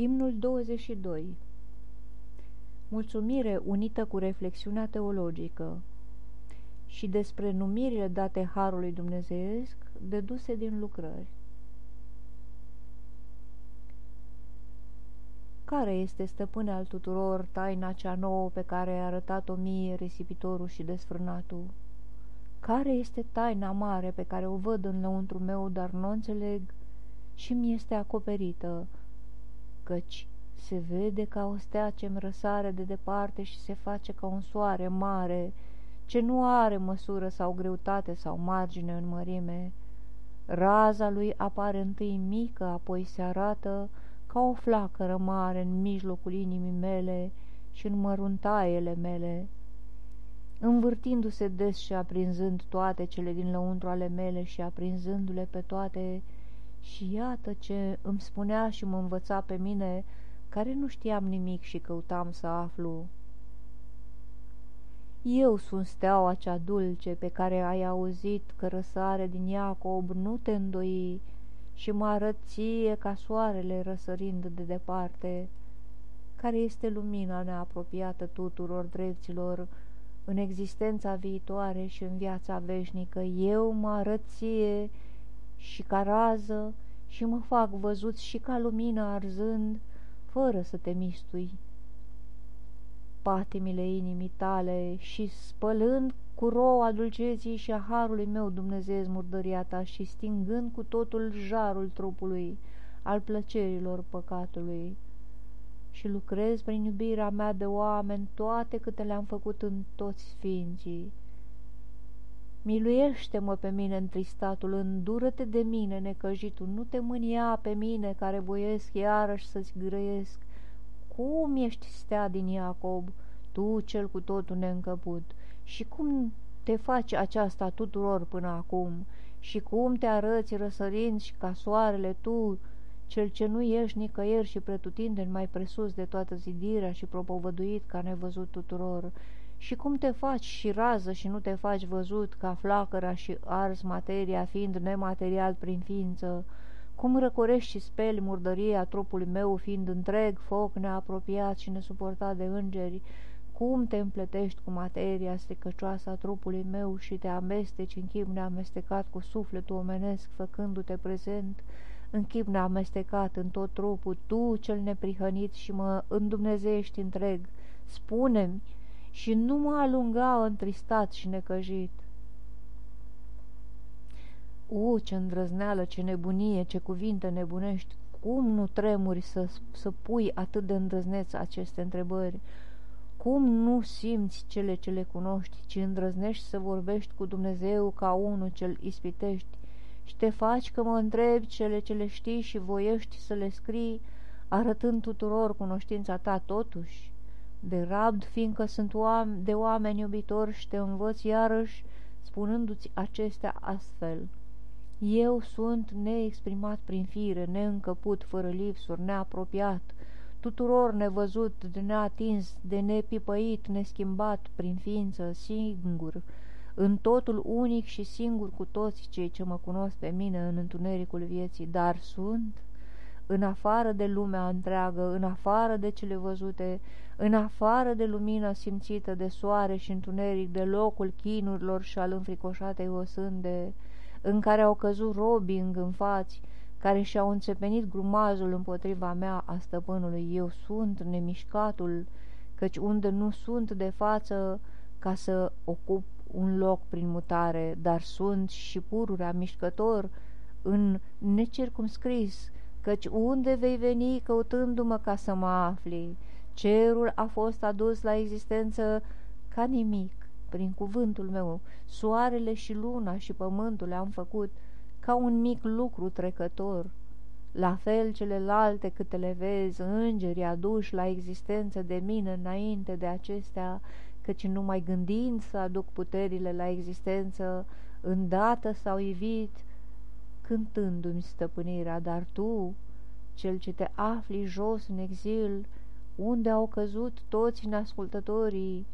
Imnul 22 Mulțumire unită cu reflexiunea teologică și despre numirile date Harului Dumnezeiesc deduse din lucrări. Care este stăpâne al tuturor taina cea nouă pe care a arătat-o mie risipitorul și desfrânatul? Care este taina mare pe care o văd în lăuntru meu, dar nu înțeleg și mi este acoperită, căci se vede ca o stea ce-mi răsare de departe și se face ca un soare mare, ce nu are măsură sau greutate sau margine în mărime. Raza lui apare întâi mică, apoi se arată ca o flacără mare în mijlocul inimii mele și în măruntaiele mele. Învârtindu-se des și aprinzând toate cele din lăuntru ale mele și aprinzându-le pe toate, și iată ce îmi spunea și mă învăța pe mine, care nu știam nimic și căutam să aflu. Eu sunt steaua cea dulce pe care ai auzit că răsare din Iacob, nu te îndoi și mă arăt ție ca soarele răsărind de departe, care este lumina neapropiată tuturor dreptilor în existența viitoare și în viața veșnică. Eu mă arăt ție și ca rază și mă fac văzut și ca lumină arzând, fără să te mistui. Patimile inimii tale și spălând cu roa dulceții și a harului meu Dumnezeu murdăria ta și stingând cu totul jarul trupului, al plăcerilor păcatului. Și lucrez prin iubirea mea de oameni toate câte le-am făcut în toți sfinții Miluiește-mă pe mine întristatul, îndură-te de mine, necăjitul, nu te mânia pe mine, care voiesc iarăși să-ți grăiesc. Cum ești stea din Iacob, tu cel cu totul neîncăput, și cum te faci aceasta tuturor până acum, și cum te arăți răsărind și ca soarele tu, cel ce nu ești nicăieri și pretutindeni mai presus de toată zidirea și propovăduit ca nevăzut tuturor, și cum te faci și rază și nu te faci văzut ca flacăra și ars materia fiind nematerial prin ființă, cum răcorești și speli murdăria trupului meu fiind întreg foc neapropiat și nesuportat de îngeri, cum te împletești cu materia stricăcioasă a trupului meu și te amesteci în chip neamestecat cu sufletul omenesc, făcându-te prezent? În chip neamestecat în tot trupul, tu cel neprihănit și mă îndumnezești întreg, spune-mi, și nu mă alunga întristat și necăjit. U, ce îndrăzneală, ce nebunie, ce cuvinte nebunești! Cum nu tremuri să, să pui atât de îndrăzneț aceste întrebări? Cum nu simți cele ce le cunoști, ci îndrăznești să vorbești cu Dumnezeu ca unul ce-l ispitești și te faci că mă întrebi cele ce le știi și voiești să le scrii, arătând tuturor cunoștința ta totuși? De rabd, fiindcă sunt oam- de oameni iubitori și te învăț iarăși spunându-ți acestea astfel. Eu sunt neexprimat prin fire, neîncăput, fără lipsuri, neapropiat, tuturor nevăzut, de neatins, de nepipăit, neschimbat, prin ființă, singur, în totul unic și singur cu toți cei ce mă cunosc pe mine în întunericul vieții, dar sunt în afară de lumea întreagă, în afară de cele văzute, în afară de lumina simțită de soare și întuneric, de locul chinurilor și al înfricoșatei osânde, în care au căzut robii îngânfați, care și-au înțepenit grumazul împotriva mea a stăpânului. Eu sunt nemișcatul, căci unde nu sunt de față ca să ocup un loc prin mutare, dar sunt și pururea mișcător în necircumscris, căci unde vei veni căutându-mă ca să mă afli? Cerul a fost adus la existență ca nimic, prin cuvântul meu, soarele și luna și pământul le-am făcut ca un mic lucru trecător. La fel celelalte câte le vezi, îngerii aduși la existență de mine înainte de acestea, căci numai gândind să aduc puterile la existență, îndată s-au ivit, cântându-mi stăpânirea, dar tu, cel ce te afli jos în exil, unde au căzut toți neascultătorii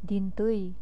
din tâi,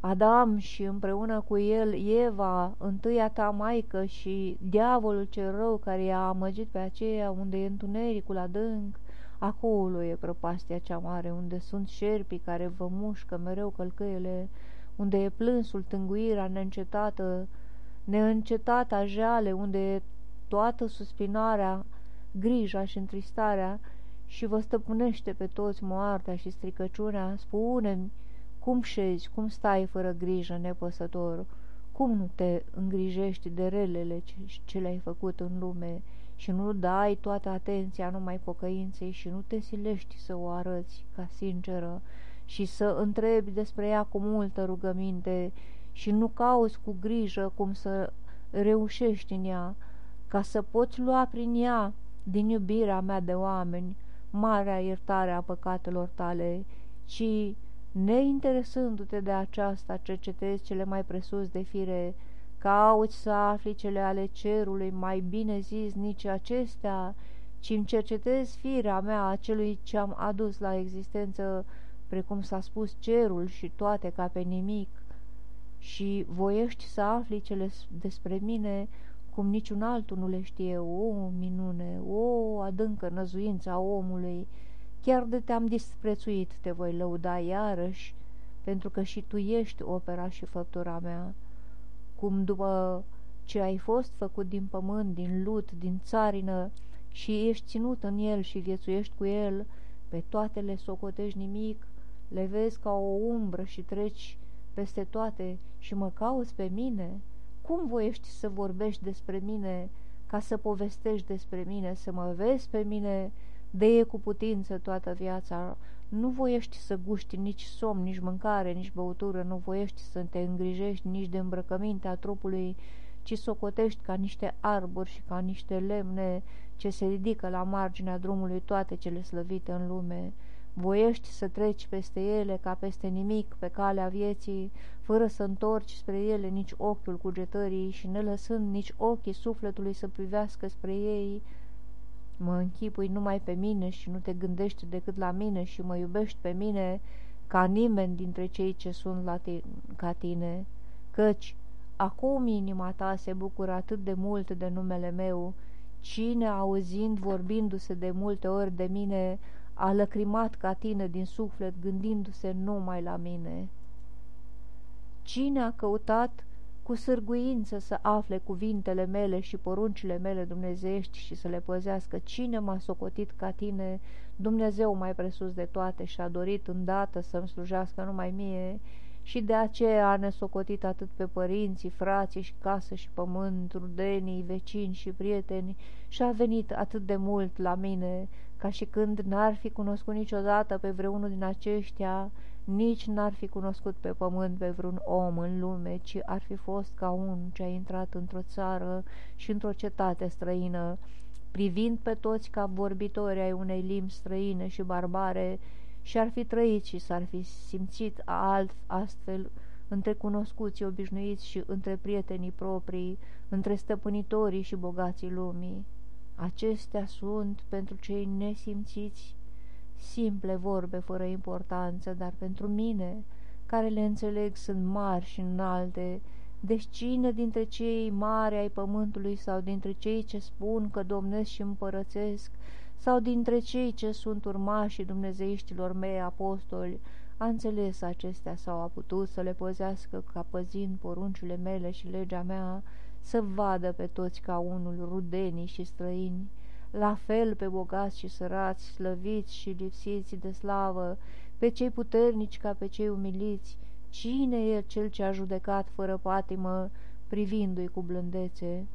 Adam și împreună cu el Eva, întâia ta maică și diavolul cel rău care i-a amăgit pe aceea unde e întunericul adânc, acolo e prăpastia cea mare, unde sunt șerpii care vă mușcă mereu călcăile, unde e plânsul, tânguirea neîncetată, neîncetata jale, unde e toată suspinarea, grija și întristarea și vă stăpânește pe toți moartea și stricăciunea, spune-mi, cum șezi, cum stai fără grijă, nepăsător? Cum nu te îngrijești de relele ce, ce le-ai făcut în lume? Și nu dai toată atenția numai pocăinței și nu te silești să o arăți ca sinceră și să întrebi despre ea cu multă rugăminte și nu cauți cu grijă cum să reușești în ea, ca să poți lua prin ea, din iubirea mea de oameni, marea iertare a păcatelor tale, ci Neinteresându-te de aceasta, cercetezi cele mai presus de fire, cauți să afli cele ale cerului, mai bine zis nici acestea, ci îmi cercetezi firea mea a celui ce am adus la existență, precum s-a spus cerul și toate ca pe nimic, și voiești să afli cele despre mine, cum niciun altul nu le știe, o minune, o adâncă năzuință a omului, Chiar de te-am disprețuit, te voi lăuda iarăși, pentru că și tu ești opera și făptura mea. Cum după ce ai fost făcut din pământ, din lut, din țarină, și ești ținut în el și viețuiești cu el, pe toate le socotești nimic, le vezi ca o umbră și treci peste toate și mă cauți pe mine? Cum voiești să vorbești despre mine, ca să povestești despre mine, să mă vezi pe mine, de e cu putință toată viața, nu voiești să guști nici somn, nici mâncare, nici băutură, nu voiești să te îngrijești nici de îmbrăcămintea trupului, ci socotești ca niște arbori și ca niște lemne ce se ridică la marginea drumului toate cele slăvite în lume. Voiești să treci peste ele ca peste nimic pe calea vieții, fără să întorci spre ele nici ochiul cugetării și ne lăsând nici ochii sufletului să privească spre ei, mă închipui numai pe mine și nu te gândești decât la mine și mă iubești pe mine ca nimeni dintre cei ce sunt la tine, ca tine, căci acum inima ta se bucură atât de mult de numele meu, cine auzind vorbindu-se de multe ori de mine, a lăcrimat ca tine din suflet gândindu-se numai la mine. Cine a căutat cu sârguință să afle cuvintele mele și poruncile mele dumnezeiești și să le păzească. Cine m-a socotit ca tine, Dumnezeu mai presus de toate și a dorit îndată să-mi slujească numai mie și de aceea a nesocotit atât pe părinții, frații și casă și pământ, rudenii, vecini și prieteni și a venit atât de mult la mine, ca și când n-ar fi cunoscut niciodată pe vreunul din aceștia, nici n-ar fi cunoscut pe pământ pe vreun om în lume, ci ar fi fost ca un ce a intrat într-o țară și într-o cetate străină, privind pe toți ca vorbitori ai unei limbi străine și barbare, și ar fi trăit și s-ar fi simțit alt astfel între cunoscuții obișnuiți și între prietenii proprii, între stăpânitorii și bogații lumii. Acestea sunt pentru cei nesimțiți simple vorbe fără importanță, dar pentru mine, care le înțeleg, sunt mari și înalte, deci cine dintre cei mari ai pământului sau dintre cei ce spun că domnesc și împărățesc, sau dintre cei ce sunt urmașii dumnezeiștilor mei apostoli, a înțeles acestea sau a putut să le păzească ca păzind poruncile mele și legea mea, să vadă pe toți ca unul rudenii și străini, la fel pe bogați și sărați, slăviți și lipsiți de slavă, pe cei puternici ca pe cei umiliți, cine e cel ce a judecat fără patimă, privindu-i cu blândețe?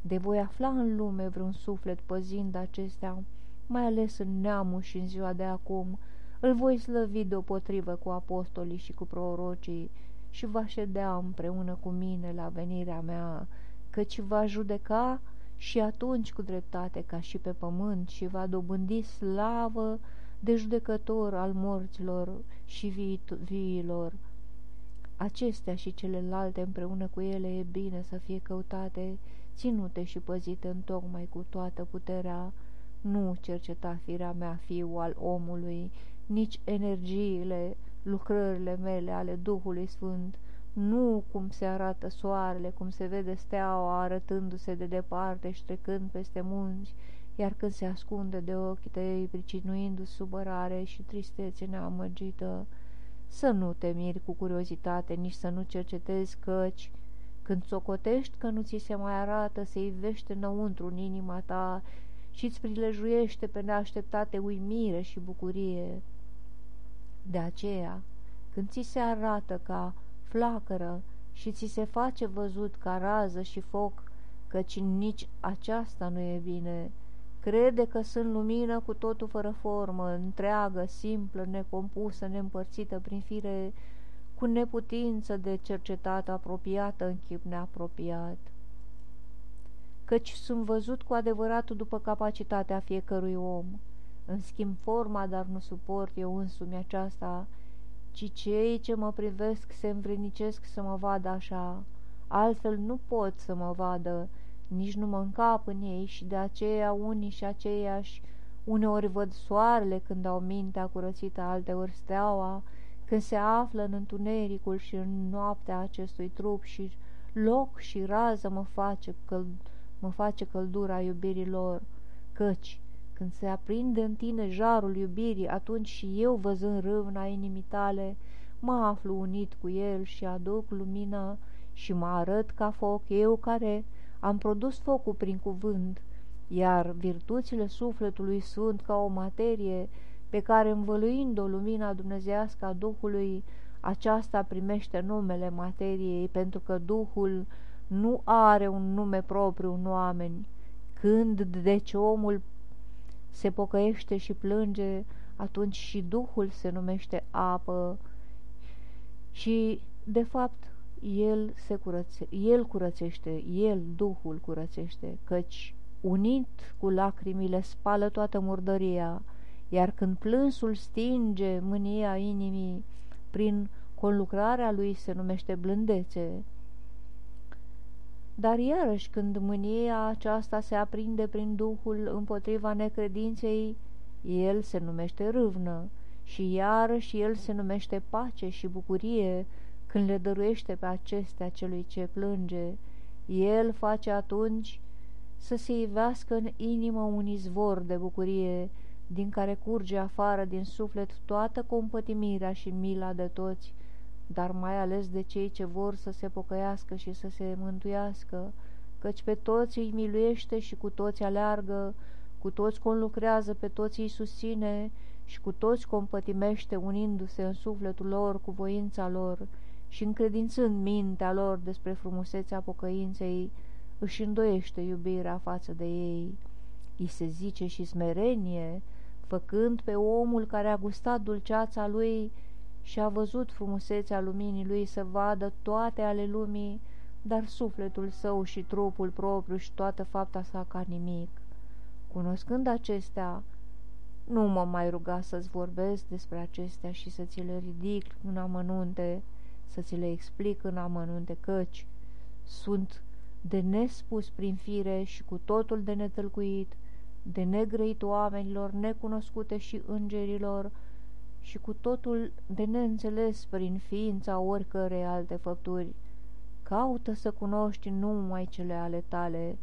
De voi afla în lume vreun suflet păzind acestea, mai ales în neamul și în ziua de acum, îl voi slăvi deopotrivă cu apostolii și cu prorocii și va ședea împreună cu mine la venirea mea, căci va judeca și atunci cu dreptate ca și pe pământ și va dobândi slavă de judecător al morților și viilor. Acestea și celelalte împreună cu ele e bine să fie căutate, ținute și păzite în tocmai cu toată puterea, nu cerceta firea mea fiu al omului, nici energiile, lucrările mele ale Duhului Sfânt, nu cum se arată soarele, cum se vede steaua arătându-se de departe și trecând peste munți, iar când se ascunde de ochii tăi, pricinuindu-ți supărare și tristețe neamăgită, să nu te miri cu curiozitate, nici să nu cercetezi căci, când socotești că nu ți se mai arată, se ivește înăuntru în inima ta și îți prilejuiește pe neașteptate uimire și bucurie. De aceea, când ți se arată ca flacără și ți se face văzut ca rază și foc, căci nici aceasta nu e bine, Crede că sunt lumină cu totul fără formă, întreagă, simplă, necompusă, neîmpărțită prin fire, cu neputință de cercetat apropiată în chip neapropiat. Căci sunt văzut cu adevărat după capacitatea fiecărui om. În schimb forma, dar nu suport eu însumi aceasta, ci cei ce mă privesc se învrednicesc să mă vadă așa, altfel nu pot să mă vadă, nici nu mă încap în ei și de aceea unii și aceiași uneori văd soarele când au mintea curățită, alteori steaua, când se află în întunericul și în noaptea acestui trup și loc și rază mă face, căl- mă face căldura iubirii lor, căci când se aprinde în tine jarul iubirii, atunci și eu, văzând râvna inimii tale, mă aflu unit cu el și aduc lumină și mă arăt ca foc, eu care am produs focul prin cuvânt, iar virtuțile sufletului sunt ca o materie pe care, învăluind-o lumina dumnezească a Duhului, aceasta primește numele materiei, pentru că Duhul nu are un nume propriu în oameni. Când, deci, omul se pocăiește și plânge, atunci și Duhul se numește apă și, de fapt, el, se curățe, el curățește, El, Duhul curățește, căci unit cu lacrimile spală toată murdăria, iar când plânsul stinge mânia inimii, prin conlucrarea lui se numește blândețe. Dar iarăși când mânia aceasta se aprinde prin Duhul împotriva necredinței, el se numește râvnă și iarăși el se numește pace și bucurie, când le dăruiește pe acestea celui ce plânge, el face atunci să se ivească în inimă un izvor de bucurie, din care curge afară din suflet toată compătimirea și mila de toți, dar mai ales de cei ce vor să se pocăiască și să se mântuiască, căci pe toți îi miluiește și cu toți aleargă, cu toți conlucrează, pe toți îi susține și cu toți compătimește, unindu-se în sufletul lor cu voința lor, și încredințând mintea lor despre frumusețea pocăinței, își îndoiește iubirea față de ei. I se zice și smerenie, făcând pe omul care a gustat dulceața lui și a văzut frumusețea luminii lui să vadă toate ale lumii, dar sufletul său și trupul propriu și toată fapta sa ca nimic. Cunoscând acestea, nu mă mai ruga să-ți vorbesc despre acestea și să ți le ridic în amănunte, să ți le explic în amănunte căci sunt de nespus prin fire și cu totul de netălcuit, de negrăit oamenilor necunoscute și îngerilor și cu totul de neînțeles prin ființa oricărei alte făpturi. Caută să cunoști numai cele ale tale,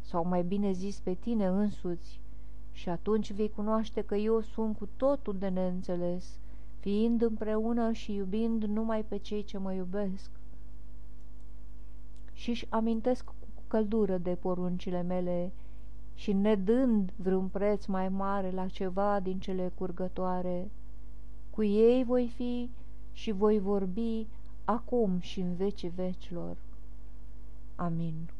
sau mai bine zis pe tine însuți, și atunci vei cunoaște că eu sunt cu totul de neînțeles, fiind împreună și iubind numai pe cei ce mă iubesc. Și-și amintesc cu căldură de poruncile mele și nedând vreun preț mai mare la ceva din cele curgătoare, cu ei voi fi și voi vorbi acum și în vecii vecilor. Amin.